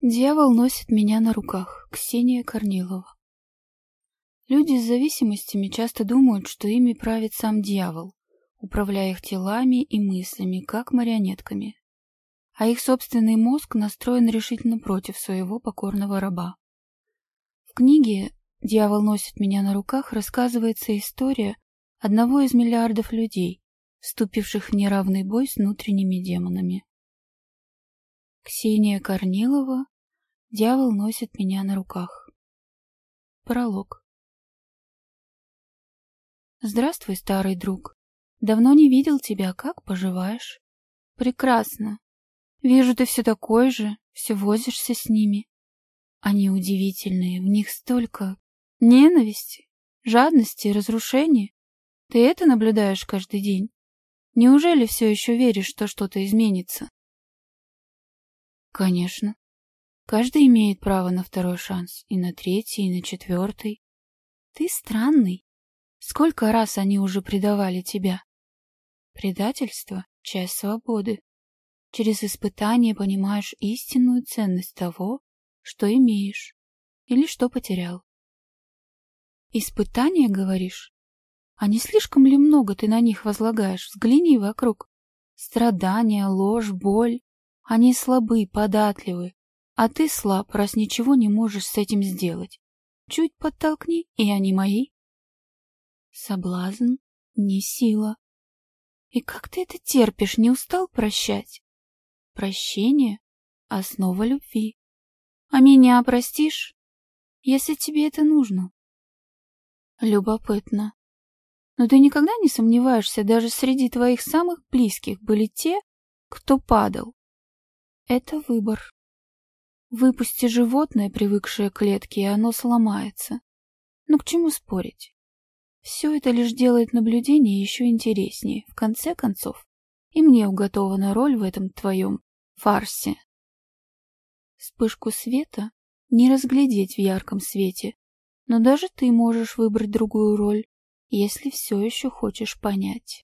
Дьявол носит меня на руках. Ксения Корнилова. Люди с зависимостями часто думают, что ими правит сам дьявол, управляя их телами и мыслями, как марионетками. А их собственный мозг настроен решительно против своего покорного раба. В книге «Дьявол носит меня на руках» рассказывается история одного из миллиардов людей, вступивших в неравный бой с внутренними демонами. Ксения Корнилова «Дьявол носит меня на руках». Пролог. Здравствуй, старый друг. Давно не видел тебя, как поживаешь? Прекрасно. Вижу, ты все такой же, все возишься с ними. Они удивительные, в них столько ненависти, жадности, разрушения. Ты это наблюдаешь каждый день? Неужели все еще веришь, что что-то изменится? Конечно. Каждый имеет право на второй шанс, и на третий, и на четвертый. Ты странный. Сколько раз они уже предавали тебя? Предательство — часть свободы. Через испытание понимаешь истинную ценность того, что имеешь или что потерял. Испытания, говоришь? А не слишком ли много ты на них возлагаешь? Взгляни вокруг. Страдания, ложь, боль. Они слабы, податливы. А ты слаб, раз ничего не можешь с этим сделать. Чуть подтолкни, и они мои. Соблазн не сила. И как ты это терпишь, не устал прощать? Прощение — основа любви. А меня простишь, если тебе это нужно? Любопытно. Но ты никогда не сомневаешься, даже среди твоих самых близких были те, кто падал, это выбор. Выпусти животное, привыкшее к клетке, и оно сломается. Ну к чему спорить? Все это лишь делает наблюдение еще интереснее. В конце концов, и мне уготована роль в этом твоем фарсе. Вспышку света не разглядеть в ярком свете, но даже ты можешь выбрать другую роль, если все еще хочешь понять.